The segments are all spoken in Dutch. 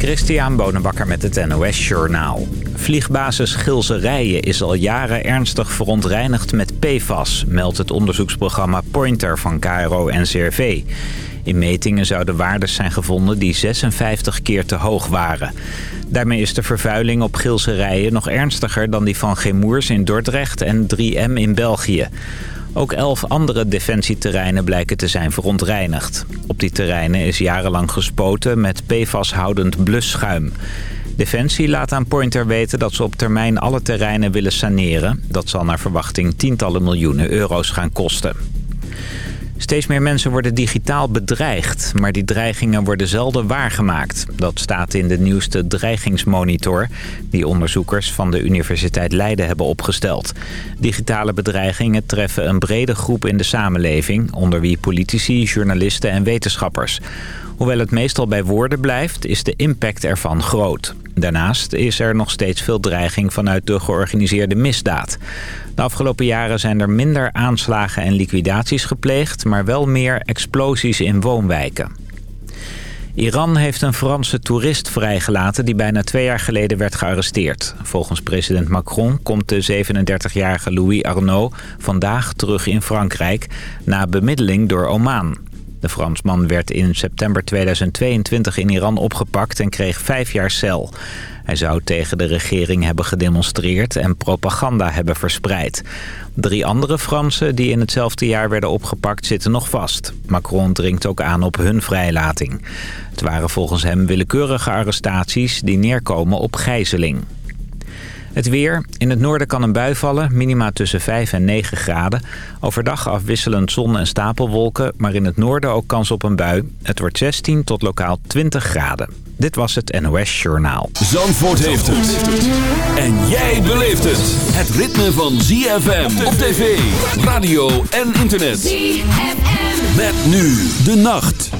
Christian Bonenbakker met het NOS Journaal. Vliegbasis Gilse Rijen is al jaren ernstig verontreinigd met PFAS... meldt het onderzoeksprogramma Pointer van KRO en CRV. In metingen zouden waardes zijn gevonden die 56 keer te hoog waren. Daarmee is de vervuiling op Gilse Rijen nog ernstiger dan die van Gemoers in Dordrecht en 3M in België. Ook elf andere defensieterreinen blijken te zijn verontreinigd. Op die terreinen is jarenlang gespoten met PFAS-houdend blusschuim. Defensie laat aan Pointer weten dat ze op termijn alle terreinen willen saneren. Dat zal naar verwachting tientallen miljoenen euro's gaan kosten. Steeds meer mensen worden digitaal bedreigd, maar die dreigingen worden zelden waargemaakt. Dat staat in de nieuwste dreigingsmonitor die onderzoekers van de Universiteit Leiden hebben opgesteld. Digitale bedreigingen treffen een brede groep in de samenleving, onder wie politici, journalisten en wetenschappers. Hoewel het meestal bij woorden blijft, is de impact ervan groot. Daarnaast is er nog steeds veel dreiging vanuit de georganiseerde misdaad. De afgelopen jaren zijn er minder aanslagen en liquidaties gepleegd... maar wel meer explosies in woonwijken. Iran heeft een Franse toerist vrijgelaten die bijna twee jaar geleden werd gearresteerd. Volgens president Macron komt de 37-jarige Louis Arnaud vandaag terug in Frankrijk... na bemiddeling door Oman. De Fransman werd in september 2022 in Iran opgepakt en kreeg vijf jaar cel. Hij zou tegen de regering hebben gedemonstreerd en propaganda hebben verspreid. Drie andere Fransen die in hetzelfde jaar werden opgepakt zitten nog vast. Macron dringt ook aan op hun vrijlating. Het waren volgens hem willekeurige arrestaties die neerkomen op gijzeling. Het weer. In het noorden kan een bui vallen. Minima tussen 5 en 9 graden. Overdag afwisselend zon en stapelwolken. Maar in het noorden ook kans op een bui. Het wordt 16 tot lokaal 20 graden. Dit was het NOS Journaal. Zandvoort heeft het. En jij beleeft het. Het ritme van ZFM op tv, radio en internet. ZFM. Met nu de nacht.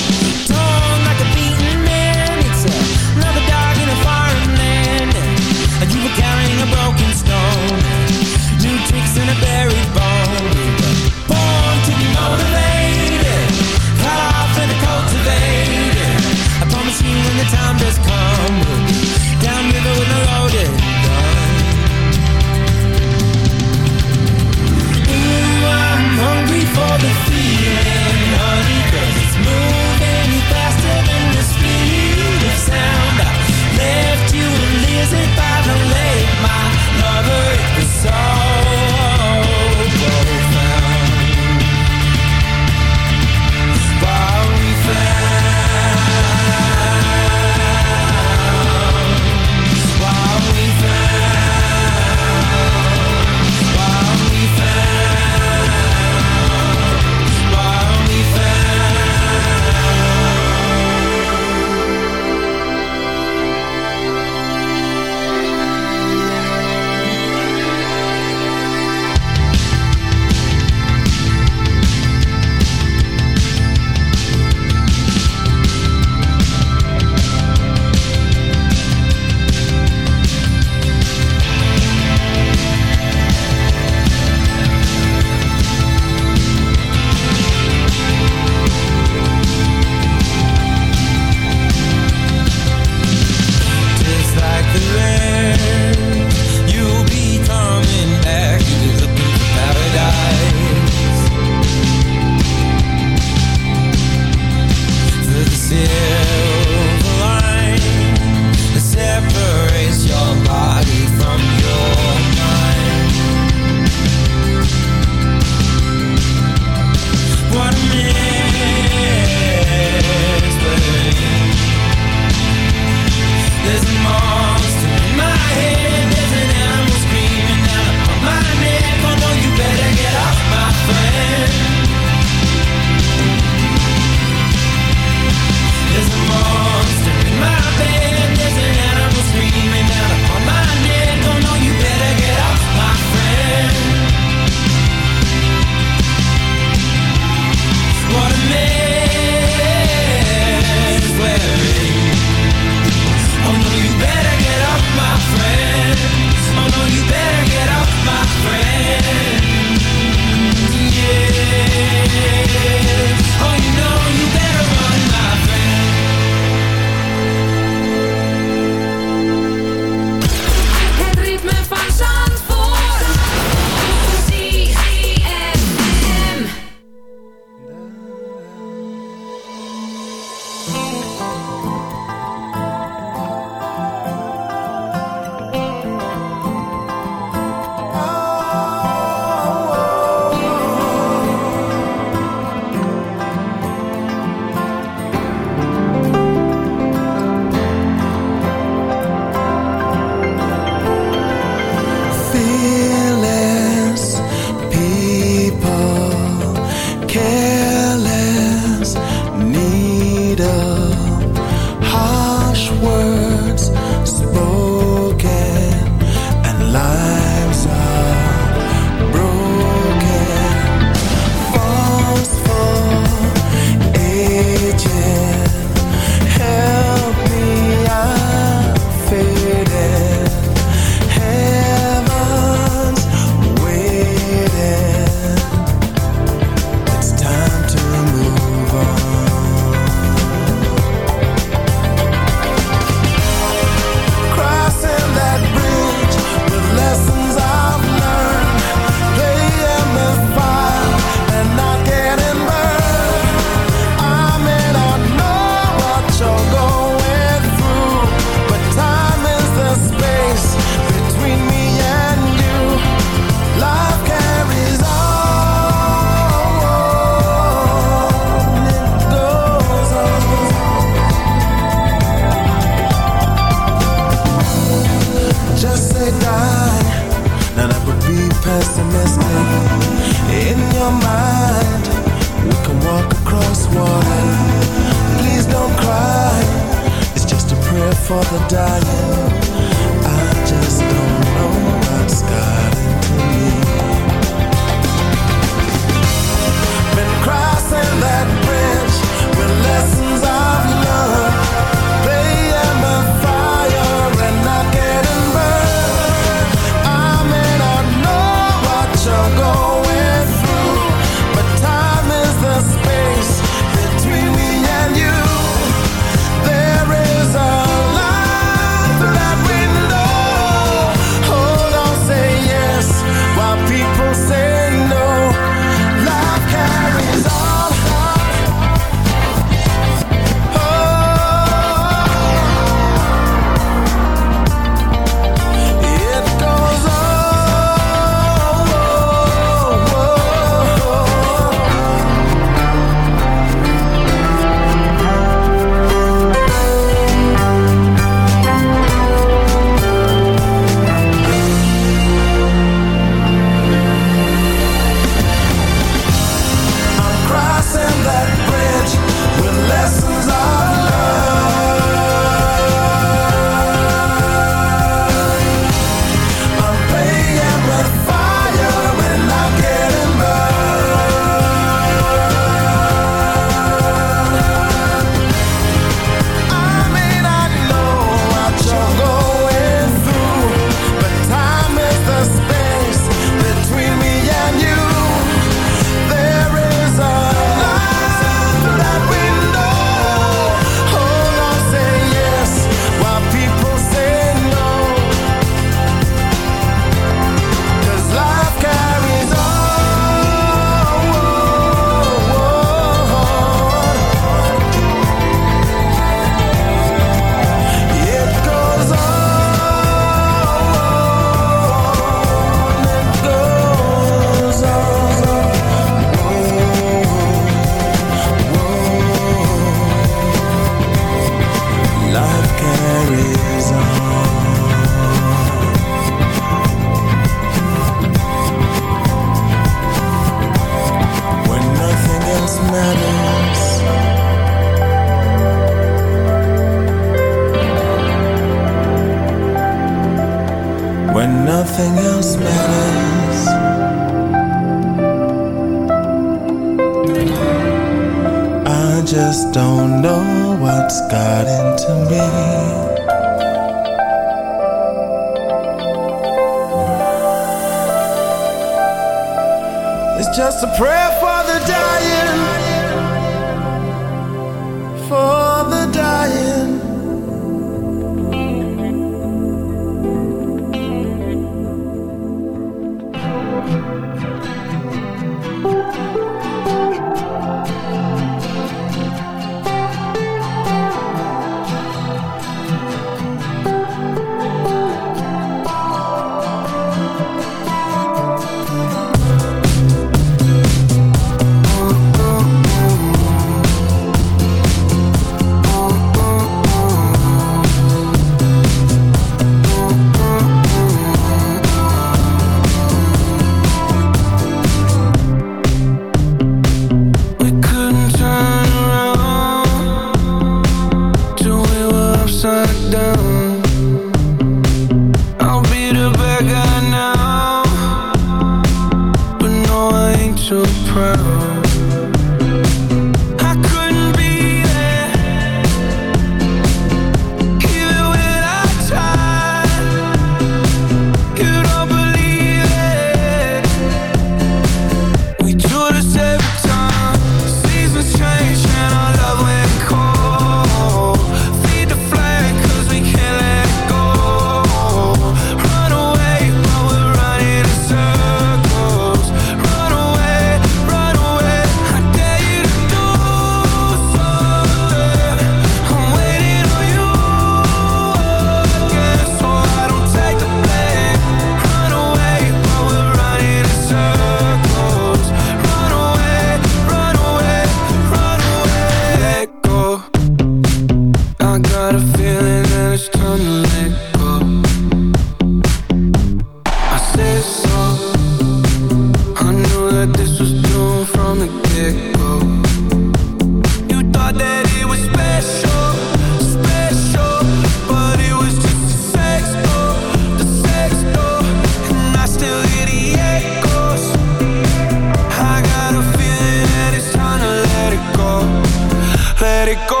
let it go.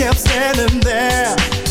kept standing there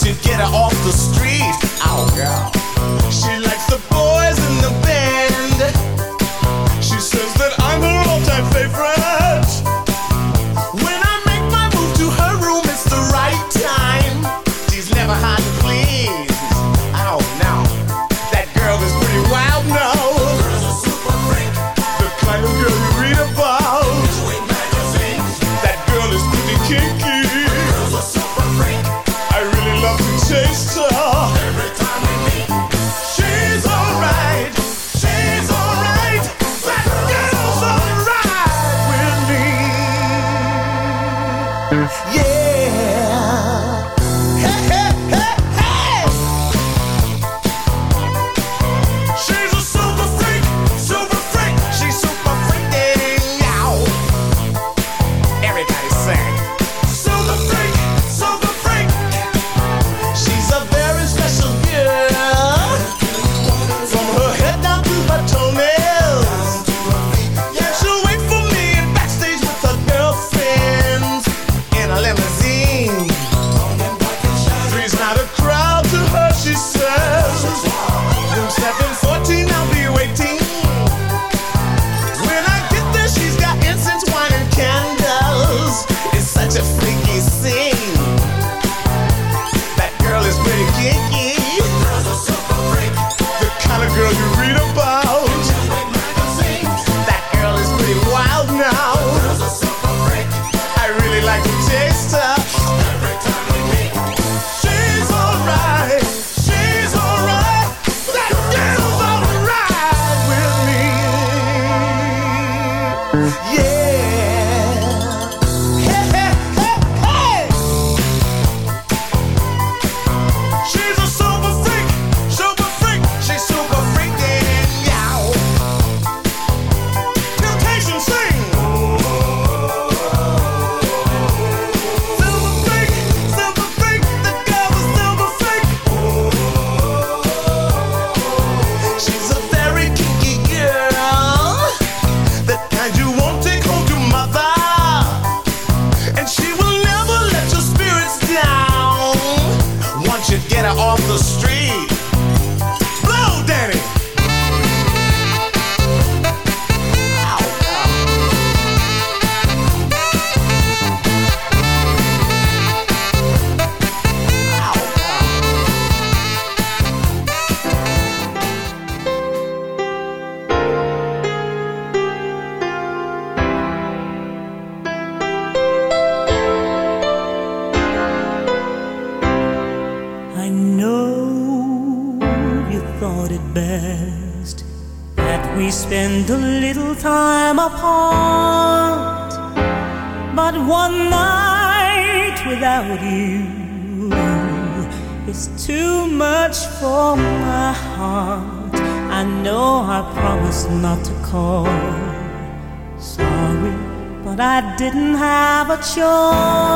To get her off the street. Oh, girl. She Yeah. cho